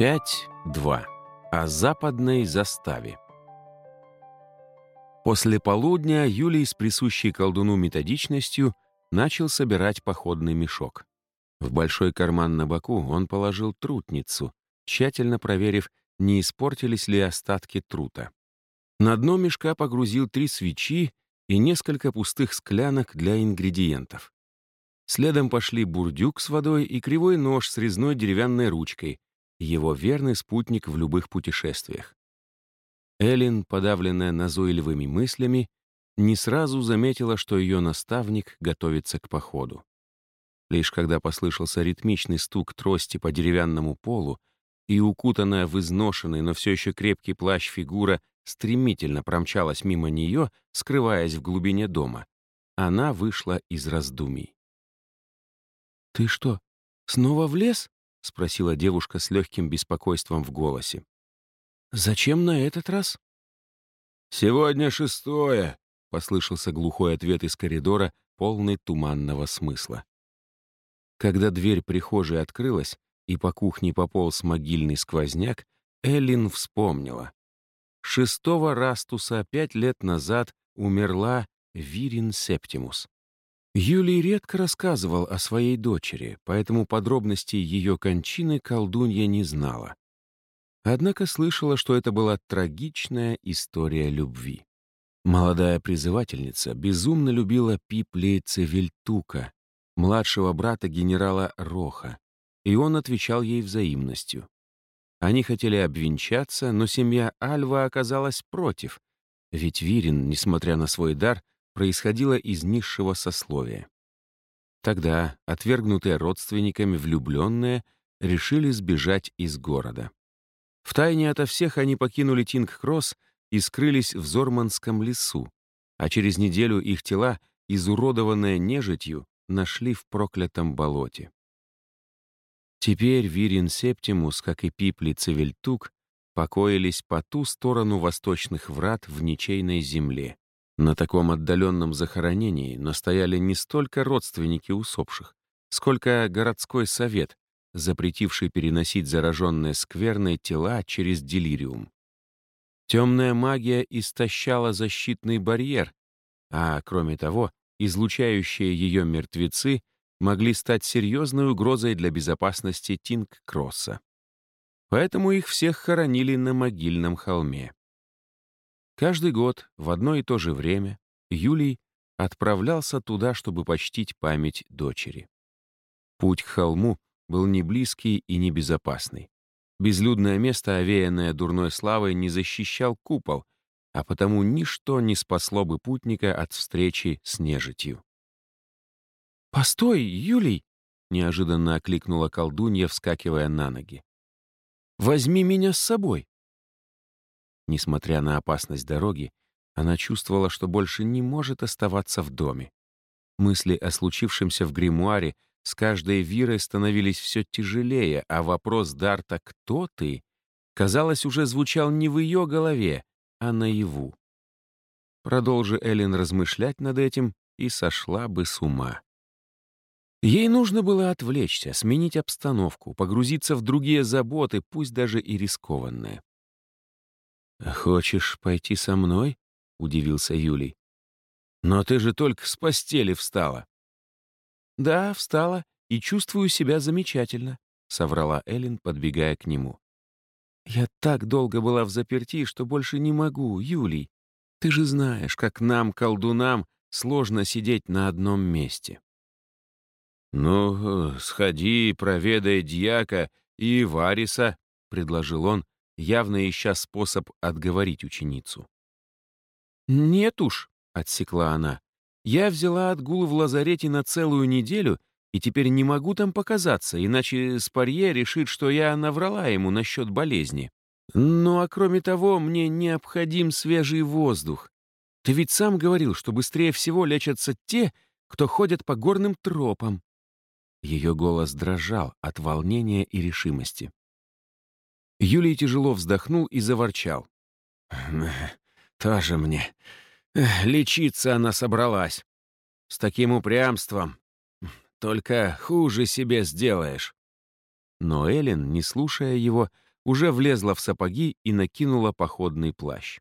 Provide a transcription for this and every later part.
5.2. О западной заставе. После полудня Юлий с присущей колдуну методичностью начал собирать походный мешок. В большой карман на боку он положил трутницу, тщательно проверив, не испортились ли остатки трута. На дно мешка погрузил три свечи и несколько пустых склянок для ингредиентов. Следом пошли бурдюк с водой и кривой нож с резной деревянной ручкой, его верный спутник в любых путешествиях. Эллен, подавленная назойливыми мыслями, не сразу заметила, что ее наставник готовится к походу. Лишь когда послышался ритмичный стук трости по деревянному полу, и укутанная в изношенный, но все еще крепкий плащ фигура стремительно промчалась мимо нее, скрываясь в глубине дома, она вышла из раздумий. «Ты что, снова в лес?» — спросила девушка с легким беспокойством в голосе. «Зачем на этот раз?» «Сегодня шестое», — послышался глухой ответ из коридора, полный туманного смысла. Когда дверь прихожей открылась и по кухне пополз могильный сквозняк, Эллин вспомнила. Шестого Растуса пять лет назад умерла Вирин Септимус. Юлий редко рассказывал о своей дочери, поэтому подробностей ее кончины колдунья не знала. Однако слышала, что это была трагичная история любви. Молодая призывательница безумно любила Пипли Цевельтука, младшего брата генерала Роха, и он отвечал ей взаимностью. Они хотели обвенчаться, но семья Альва оказалась против, ведь Вирин, несмотря на свой дар, происходила из низшего сословия. Тогда отвергнутые родственниками влюбленные решили сбежать из города. Втайне ото всех они покинули Тинг-Кросс и скрылись в Зорманском лесу, а через неделю их тела, изуродованные нежитью, нашли в проклятом болоте. Теперь Вирин Септимус, как и Пипли Цивельтук, покоились по ту сторону восточных врат в ничейной земле, на таком отдаленном захоронении настояли не столько родственники усопших, сколько городской совет, запретивший переносить зараженные скверные тела через делириум. Темная магия истощала защитный барьер, а, кроме того, излучающие ее мертвецы могли стать серьезной угрозой для безопасности Тинг-Кросса. Поэтому их всех хоронили на могильном холме. Каждый год в одно и то же время Юлий отправлялся туда, чтобы почтить память дочери. Путь к холму был не близкий и не безопасный. Безлюдное место, овеянное дурной славой, не защищал купол, а потому ничто не спасло бы путника от встречи с нежитью. «Постой, Юлий!» — неожиданно окликнула колдунья, вскакивая на ноги. «Возьми меня с собой!» Несмотря на опасность дороги, она чувствовала, что больше не может оставаться в доме. Мысли о случившемся в гримуаре с каждой вирой становились все тяжелее, а вопрос Дарта «Кто ты?» казалось, уже звучал не в ее голове, а наяву. Продолжи Эллен размышлять над этим, и сошла бы с ума. Ей нужно было отвлечься, сменить обстановку, погрузиться в другие заботы, пусть даже и рискованные. «Хочешь пойти со мной?» — удивился Юлий. «Но ты же только с постели встала». «Да, встала и чувствую себя замечательно», — соврала Эллен, подбегая к нему. «Я так долго была в заперти, что больше не могу, Юлий. Ты же знаешь, как нам, колдунам, сложно сидеть на одном месте». «Ну, сходи, проведай дьяка и Вариса», — предложил он, явно ища способ отговорить ученицу. «Нет уж», — отсекла она, — «я взяла отгул в лазарете на целую неделю и теперь не могу там показаться, иначе Спарье решит, что я наврала ему насчет болезни. Ну а кроме того, мне необходим свежий воздух. Ты ведь сам говорил, что быстрее всего лечатся те, кто ходят по горным тропам». Ее голос дрожал от волнения и решимости. Юлий тяжело вздохнул и заворчал. «Тоже мне. Лечиться она собралась. С таким упрямством. Только хуже себе сделаешь». Но Эллен, не слушая его, уже влезла в сапоги и накинула походный плащ.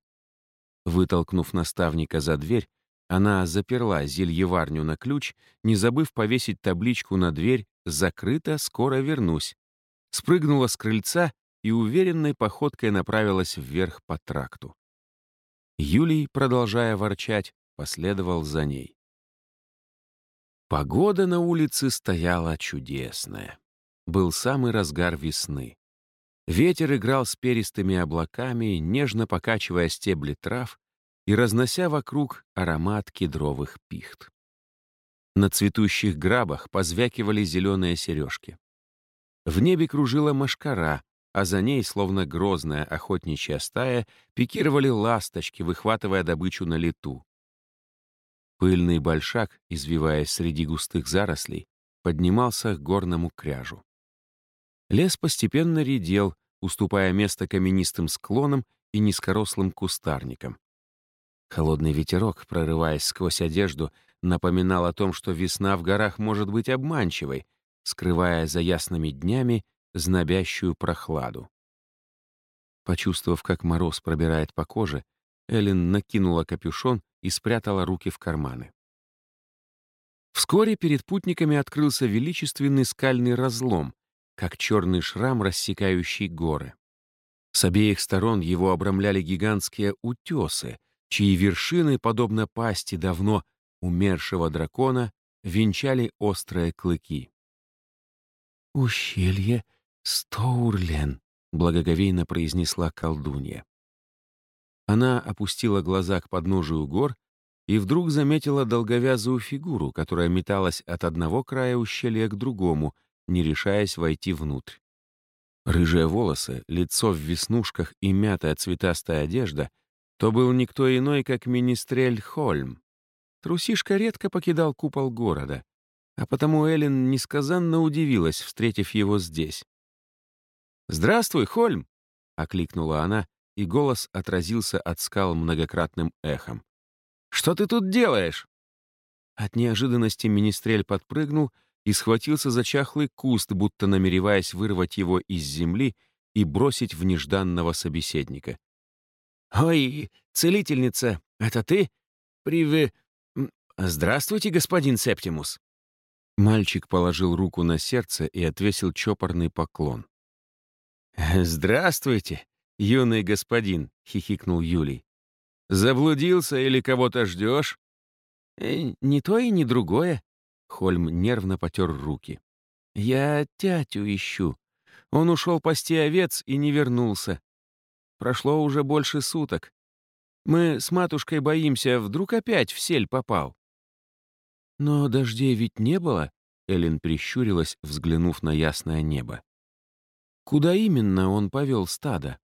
Вытолкнув наставника за дверь, она заперла зельеварню на ключ, не забыв повесить табличку на дверь «Закрыто, скоро вернусь». Спрыгнула с крыльца и уверенной походкой направилась вверх по тракту. Юлий, продолжая ворчать, последовал за ней. Погода на улице стояла чудесная. Был самый разгар весны. Ветер играл с перистыми облаками, нежно покачивая стебли трав и разнося вокруг аромат кедровых пихт. На цветущих грабах позвякивали зеленые сережки. В небе кружила машкара, а за ней, словно грозная охотничья стая, пикировали ласточки, выхватывая добычу на лету. Пыльный большак, извиваясь среди густых зарослей, поднимался к горному кряжу. Лес постепенно редел, уступая место каменистым склонам и низкорослым кустарникам. Холодный ветерок, прорываясь сквозь одежду, напоминал о том, что весна в горах может быть обманчивой, скрывая за ясными днями знобящую прохладу. Почувствовав, как мороз пробирает по коже, Эллен накинула капюшон и спрятала руки в карманы. Вскоре перед путниками открылся величественный скальный разлом, как черный шрам, рассекающий горы. С обеих сторон его обрамляли гигантские утесы, чьи вершины, подобно пасти давно умершего дракона, венчали острые клыки. «Ущелье Стоурлен», — благоговейно произнесла колдунья. Она опустила глаза к подножию гор и вдруг заметила долговязую фигуру, которая металась от одного края ущелья к другому, не решаясь войти внутрь. Рыжие волосы, лицо в веснушках и мятая цветастая одежда то был никто иной, как министрель Хольм. Трусишка редко покидал купол города, а потому Эллен несказанно удивилась, встретив его здесь. «Здравствуй, Хольм!» — окликнула она, и голос отразился от скал многократным эхом. «Что ты тут делаешь?» От неожиданности министрель подпрыгнул и схватился за чахлый куст, будто намереваясь вырвать его из земли и бросить в нежданного собеседника. «Ой, целительница, это ты? Прив... Здравствуйте, господин Септимус!» Мальчик положил руку на сердце и отвесил чопорный поклон. «Здравствуйте, юный господин!» — хихикнул Юлий. «Заблудился или кого-то ждешь?» э, «Не то и не другое», — Хольм нервно потер руки. «Я тятю ищу. Он ушел пасти овец и не вернулся. Прошло уже больше суток. Мы с матушкой боимся, вдруг опять в сель попал. Но дождей ведь не было, Эллен прищурилась, взглянув на ясное небо. Куда именно он повел стадо?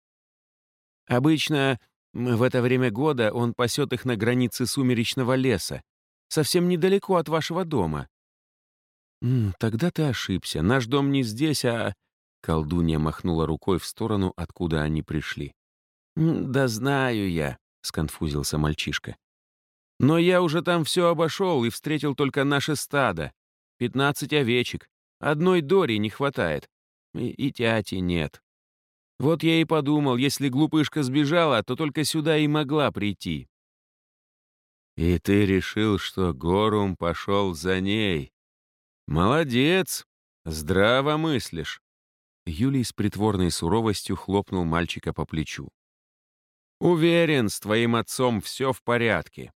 Обычно в это время года он пасет их на границе сумеречного леса, совсем недалеко от вашего дома. «Тогда ты ошибся. Наш дом не здесь, а...» Колдунья махнула рукой в сторону, откуда они пришли. «Да знаю я», — сконфузился мальчишка. «Но я уже там все обошел и встретил только наше стадо. Пятнадцать овечек. Одной Дори не хватает. И, и тяти нет. Вот я и подумал, если глупышка сбежала, то только сюда и могла прийти». «И ты решил, что Горум пошел за ней? Молодец! Здраво мыслишь!» Юлий с притворной суровостью хлопнул мальчика по плечу. Уверен, с твоим отцом все в порядке.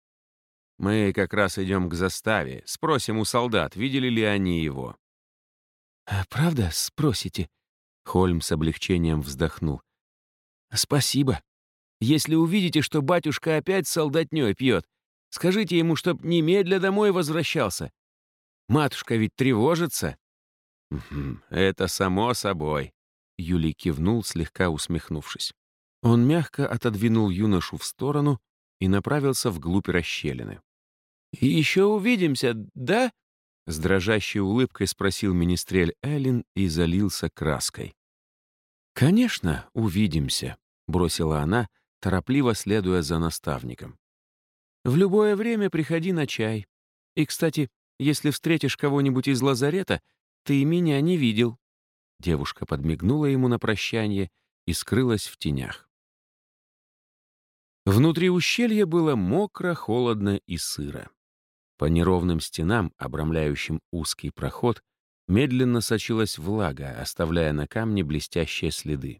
Мы как раз идем к заставе. Спросим у солдат, видели ли они его. «А «Правда, спросите?» Хольм с облегчением вздохнул. «Спасибо. Если увидите, что батюшка опять солдатней пьет, скажите ему, чтоб немедля домой возвращался. Матушка ведь тревожится». «Это само собой», — Юлий кивнул, слегка усмехнувшись. Он мягко отодвинул юношу в сторону и направился вглубь расщелины. «И еще увидимся, да?» С дрожащей улыбкой спросил министрель Эллен и залился краской. «Конечно, увидимся», — бросила она, торопливо следуя за наставником. «В любое время приходи на чай. И, кстати, если встретишь кого-нибудь из лазарета, ты меня не видел». Девушка подмигнула ему на прощание и скрылась в тенях. Внутри ущелья было мокро, холодно и сыро. По неровным стенам, обрамляющим узкий проход, медленно сочилась влага, оставляя на камне блестящие следы.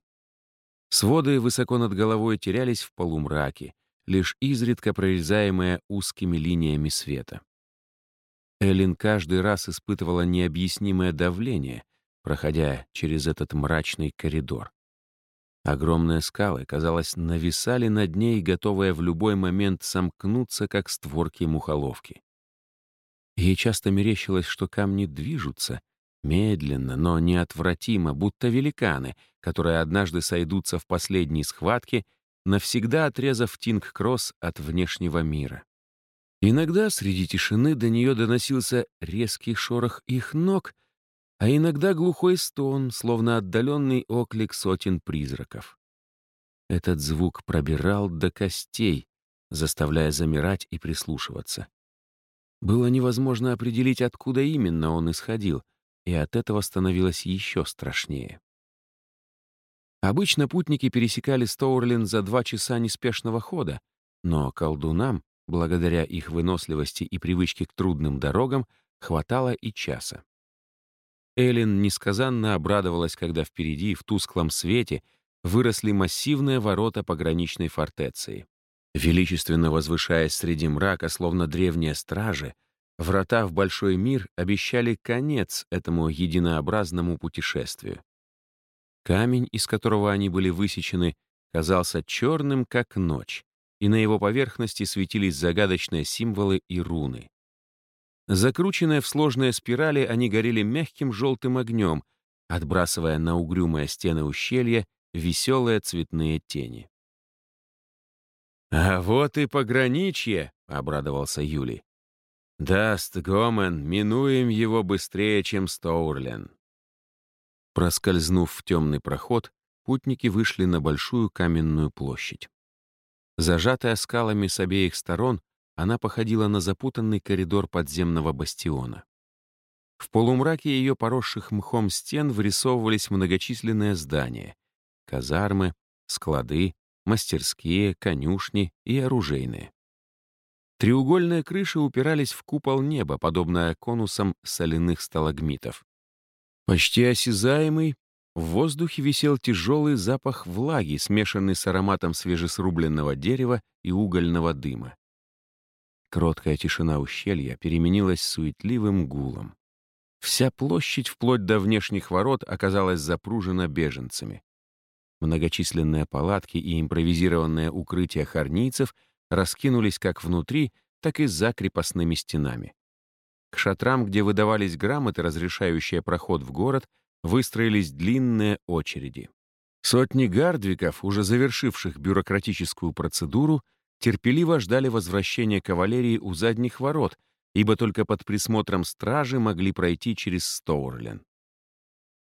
Своды высоко над головой терялись в полумраке, лишь изредка прорезаемые узкими линиями света. Эллин каждый раз испытывала необъяснимое давление, проходя через этот мрачный коридор. Огромные скалы, казалось, нависали над ней, готовые в любой момент сомкнуться, как створки мухоловки. Ей часто мерещилось, что камни движутся, медленно, но неотвратимо, будто великаны, которые однажды сойдутся в последней схватке, навсегда отрезав Тинг-Кросс от внешнего мира. Иногда среди тишины до нее доносился резкий шорох их ног — а иногда глухой стон, словно отдаленный оклик сотен призраков. Этот звук пробирал до костей, заставляя замирать и прислушиваться. Было невозможно определить, откуда именно он исходил, и от этого становилось еще страшнее. Обычно путники пересекали Стоурлин за два часа неспешного хода, но колдунам, благодаря их выносливости и привычке к трудным дорогам, хватало и часа. Эллен несказанно обрадовалась, когда впереди, в тусклом свете, выросли массивные ворота пограничной фортеции. Величественно возвышаясь среди мрака, словно древние стражи, врата в большой мир обещали конец этому единообразному путешествию. Камень, из которого они были высечены, казался черным, как ночь, и на его поверхности светились загадочные символы и руны. Закрученные в сложные спирали, они горели мягким желтым огнем, отбрасывая на угрюмые стены ущелья веселые цветные тени. «А вот и пограничье!» — обрадовался Юлий. «Даст Гомен, минуем его быстрее, чем Стоурлен». Проскользнув в темный проход, путники вышли на большую каменную площадь. Зажатая скалами с обеих сторон, она походила на запутанный коридор подземного бастиона. В полумраке ее поросших мхом стен вырисовывались многочисленные здания — казармы, склады, мастерские, конюшни и оружейные. Треугольные крыши упирались в купол неба, подобно конусам соляных сталагмитов. Почти осязаемый, в воздухе висел тяжелый запах влаги, смешанный с ароматом свежесрубленного дерева и угольного дыма. Кроткая тишина ущелья переменилась суетливым гулом. Вся площадь вплоть до внешних ворот оказалась запружена беженцами. Многочисленные палатки и импровизированные укрытия хорнийцев раскинулись как внутри, так и за крепостными стенами. К шатрам, где выдавались грамоты, разрешающие проход в город, выстроились длинные очереди. Сотни гардвиков, уже завершивших бюрократическую процедуру, терпеливо ждали возвращения кавалерии у задних ворот, ибо только под присмотром стражи могли пройти через Стоурлен.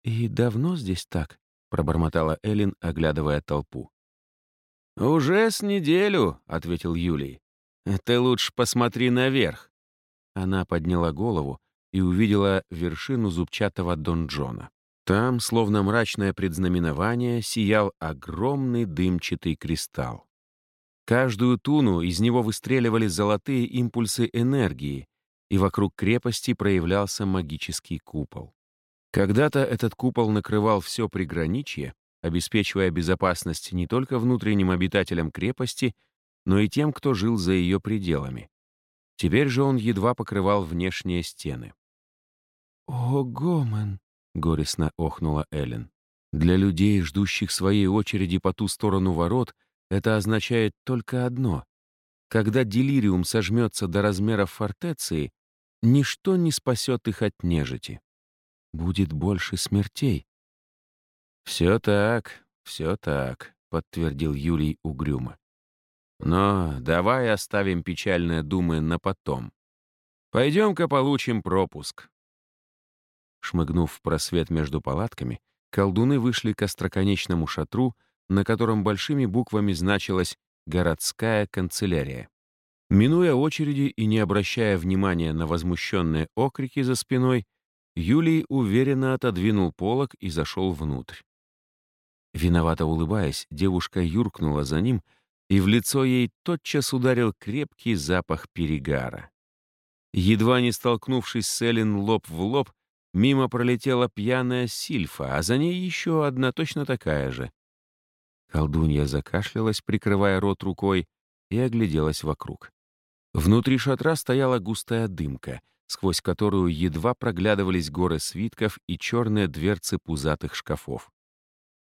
«И давно здесь так?» — пробормотала Эллен, оглядывая толпу. «Уже с неделю», — ответил Юлий. «Ты лучше посмотри наверх». Она подняла голову и увидела вершину зубчатого донжона. Там, словно мрачное предзнаменование, сиял огромный дымчатый кристалл. Каждую туну из него выстреливали золотые импульсы энергии, и вокруг крепости проявлялся магический купол. Когда-то этот купол накрывал все приграничье, обеспечивая безопасность не только внутренним обитателям крепости, но и тем, кто жил за ее пределами. Теперь же он едва покрывал внешние стены. «О, Гомен!» — горестно охнула Эллен. Для людей, ждущих своей очереди по ту сторону ворот, это означает только одно. Когда делириум сожмется до размеров фортеции, ничто не спасет их от нежити. Будет больше смертей. «Все так, все так», — подтвердил Юлий угрюмо. «Но давай оставим печальные думы на потом. Пойдем-ка получим пропуск». Шмыгнув в просвет между палатками, колдуны вышли к остроконечному шатру, на котором большими буквами значилось «Городская канцелярия». Минуя очереди и не обращая внимания на возмущенные окрики за спиной, Юлий уверенно отодвинул полог и зашел внутрь. Виновато улыбаясь, девушка юркнула за ним, и в лицо ей тотчас ударил крепкий запах перегара. Едва не столкнувшись с Эллен лоб в лоб, мимо пролетела пьяная сильфа, а за ней еще одна точно такая же. Колдунья закашлялась, прикрывая рот рукой, и огляделась вокруг. Внутри шатра стояла густая дымка, сквозь которую едва проглядывались горы свитков и черные дверцы пузатых шкафов.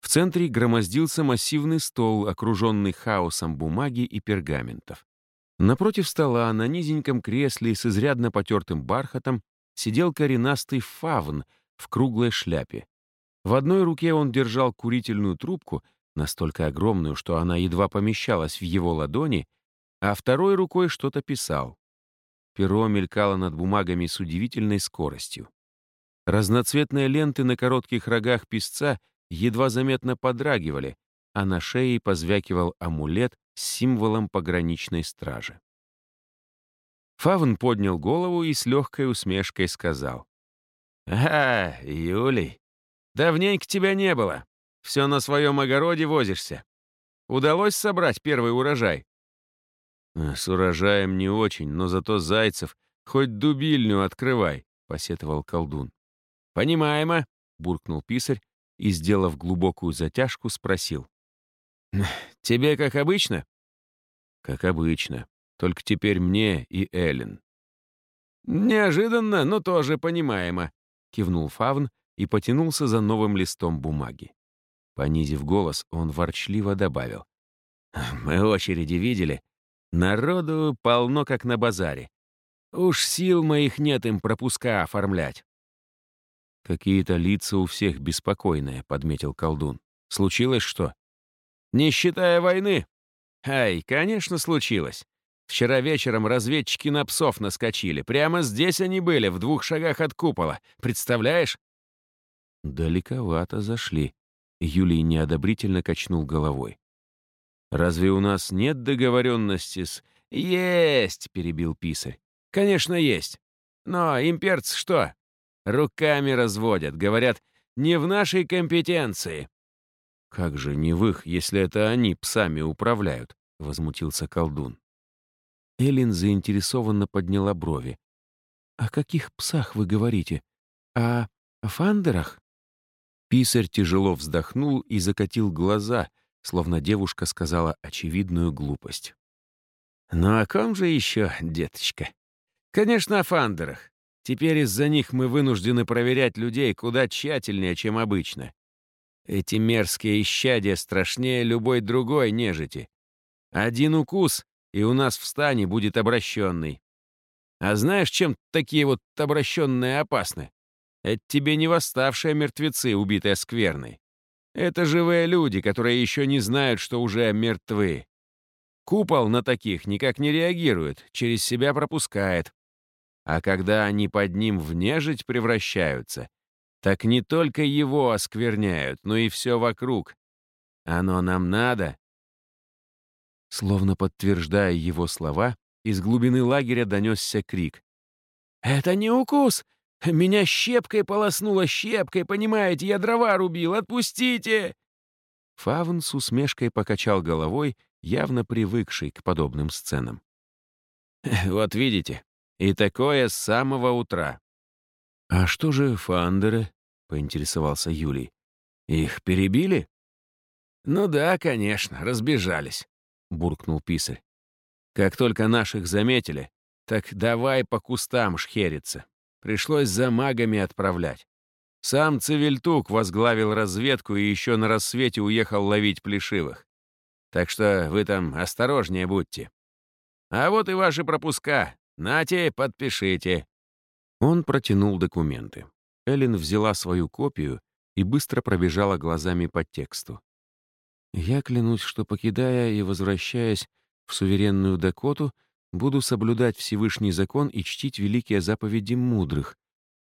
В центре громоздился массивный стол, окруженный хаосом бумаги и пергаментов. Напротив стола, на низеньком кресле с изрядно потертым бархатом, сидел коренастый фавн в круглой шляпе. В одной руке он держал курительную трубку, настолько огромную, что она едва помещалась в его ладони, а второй рукой что-то писал. Перо мелькало над бумагами с удивительной скоростью. Разноцветные ленты на коротких рогах писца едва заметно подрагивали, а на шее позвякивал амулет с символом пограничной стражи. Фавн поднял голову и с легкой усмешкой сказал. «А, Юлий, давненько тебя не было. Все на своем огороде возишься. Удалось собрать первый урожай?» «Э, «С урожаем не очень, но зато зайцев хоть дубильню открывай», — посетовал колдун. «Понимаемо», — буркнул писарь и, сделав глубокую затяжку, спросил. «Тебе как обычно?» «Как обычно. Только теперь мне и Эллен». «Неожиданно, но тоже понимаемо», — кивнул Фавн и потянулся за новым листом бумаги. Понизив голос, он ворчливо добавил. «Мы очереди видели. Народу полно, как на базаре. Уж сил моих нет им пропуска оформлять. «Какие-то лица у всех беспокойные», — подметил колдун. «Случилось что?» «Не считая войны?» «Ай, конечно, случилось. Вчера вечером разведчики на псов наскочили. Прямо здесь они были, в двух шагах от купола. Представляешь?» «Далековато зашли», — Юлий неодобрительно качнул головой. «Разве у нас нет договоренности с...» «Есть!» — перебил писарь. «Конечно, есть. Но имперцы что? Руками разводят, говорят, не в нашей компетенции. Как же не в их, если это они псами управляют, возмутился колдун. Элин заинтересованно подняла брови. «О каких псах вы говорите? О фандерах?» Писарь тяжело вздохнул и закатил глаза, словно девушка сказала очевидную глупость. «Ну о ком же еще, деточка? Конечно, о фандерах. Теперь из-за них мы вынуждены проверять людей куда тщательнее, чем обычно. Эти мерзкие исчадия страшнее любой другой нежити. Один укус, и у нас в стане будет обращенный. А знаешь, чем такие вот обращенные опасны? Это тебе не восставшие мертвецы, убитые скверной. Это живые люди, которые еще не знают, что уже мертвы. Купол на таких никак не реагирует, через себя пропускает. А когда они под ним в нежить превращаются, так не только его оскверняют, но и все вокруг. Оно нам надо. Словно подтверждая его слова, из глубины лагеря донесся крик. «Это не укус! Меня щепкой полоснуло щепкой, понимаете, я дрова рубил, отпустите!» Фавн с усмешкой покачал головой, явно привыкший к подобным сценам. «Вот видите, и такое с самого утра. «А что же фандеры?» — поинтересовался Юлий. «Их перебили?» «Ну да, конечно, разбежались», — буркнул писарь. «Как только наших заметили, так давай по кустам шхериться. Пришлось за магами отправлять. Сам Цивильтук возглавил разведку и еще на рассвете уехал ловить плешивых. Так что вы там осторожнее будьте. А вот и ваши пропуска. «Нате, подпишите». Он протянул документы. Эллен взяла свою копию и быстро пробежала глазами по тексту. «Я клянусь, что, покидая и возвращаясь в суверенную Дакоту, буду соблюдать Всевышний закон и чтить великие заповеди мудрых,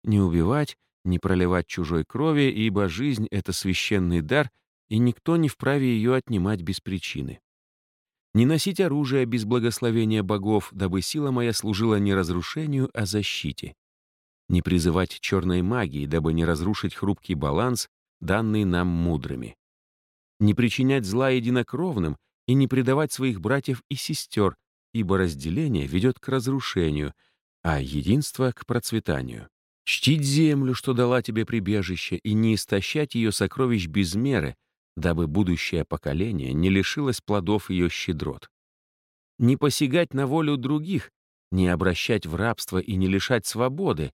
не убивать, не проливать чужой крови, ибо жизнь — это священный дар, и никто не вправе ее отнимать без причины не носить оружие без благословения богов, дабы сила моя служила не разрушению, а защите, не призывать черной магии, дабы не разрушить хрупкий баланс, данный нам мудрыми. не причинять зла единокровным и не предавать своих братьев и сестер, ибо разделение ведет к разрушению, а единство — к процветанию. Чтить землю, что дала тебе прибежище, и не истощать ее сокровищ без меры, дабы будущее поколение не лишилось плодов ее щедрот. Не посягать на волю других, не обращать в рабство и не лишать свободы,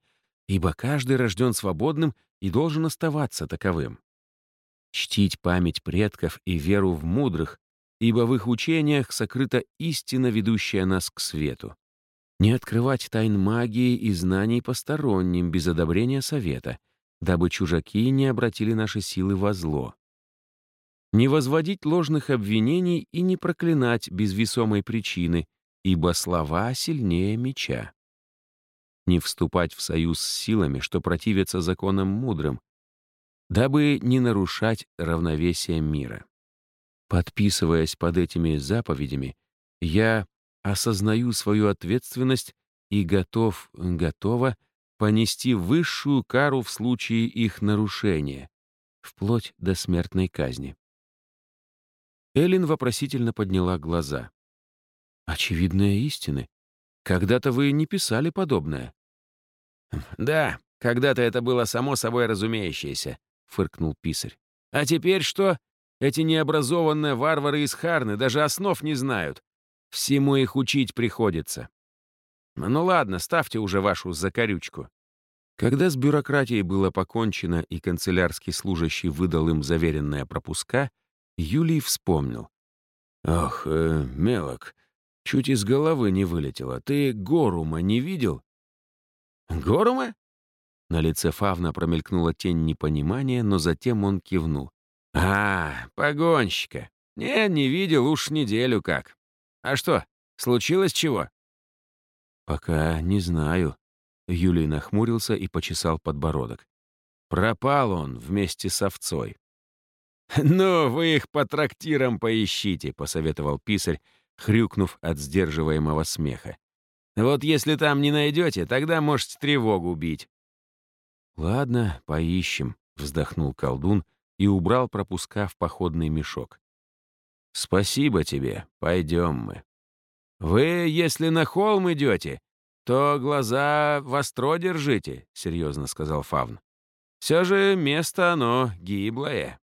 ибо каждый рожден свободным и должен оставаться таковым. Чтить память предков и веру в мудрых, ибо в их учениях сокрыта истина, ведущая нас к свету. Не открывать тайн магии и знаний посторонним без одобрения совета, дабы чужаки не обратили наши силы во зло. Не возводить ложных обвинений и не проклинать без весомой причины, ибо слова сильнее меча. Не вступать в союз с силами, что противятся законам мудрым, дабы не нарушать равновесие мира. Подписываясь под этими заповедями, я осознаю свою ответственность и готов, готова понести высшую кару в случае их нарушения, вплоть до смертной казни. Эллен вопросительно подняла глаза. «Очевидные истины. Когда-то вы не писали подобное». «Да, когда-то это было само собой разумеющееся», — фыркнул писарь. «А теперь что? Эти необразованные варвары из Харны даже основ не знают. Всему их учить приходится. Ну ладно, ставьте уже вашу закорючку». Когда с бюрократией было покончено и канцелярский служащий выдал им заверенные пропуска, Юлий вспомнил. «Ох, э, мелок, чуть из головы не вылетело. Ты Горума не видел?» «Горума?» На лице Фавна промелькнула тень непонимания, но затем он кивнул. «А, погонщика. Не, не видел уж неделю как. А что, случилось чего?» «Пока не знаю». Юлий нахмурился и почесал подбородок. «Пропал он вместе с овцой». «Ну, вы их по трактирам поищите», — посоветовал писарь, хрюкнув от сдерживаемого смеха. «Вот если там не найдете, тогда можете тревогу бить». «Ладно, поищем», — вздохнул колдун и убрал пропуска в походный мешок. «Спасибо тебе, пойдем мы». «Вы, если на холм идете, то глаза востро держите», — серьезно сказал Фавн. «Все же место оно гиблое».